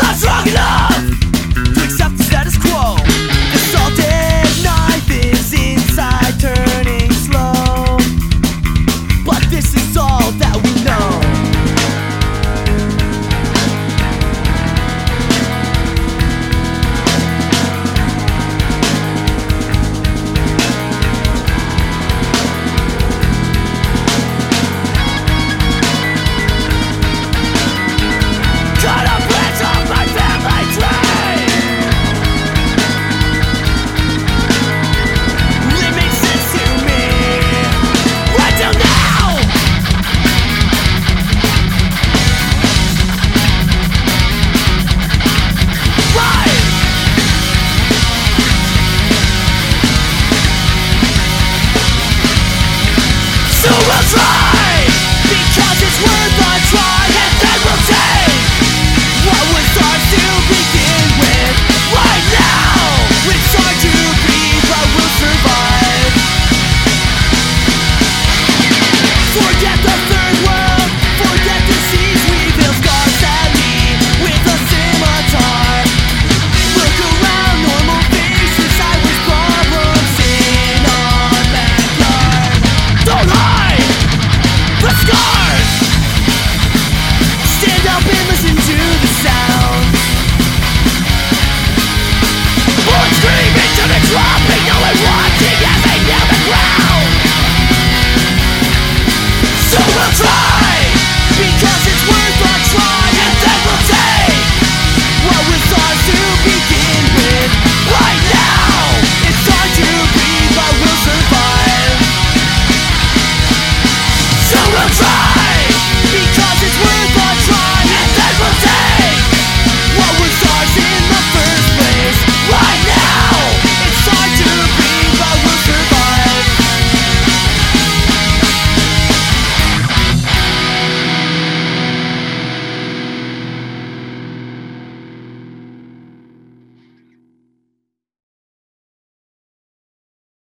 that's rock and roll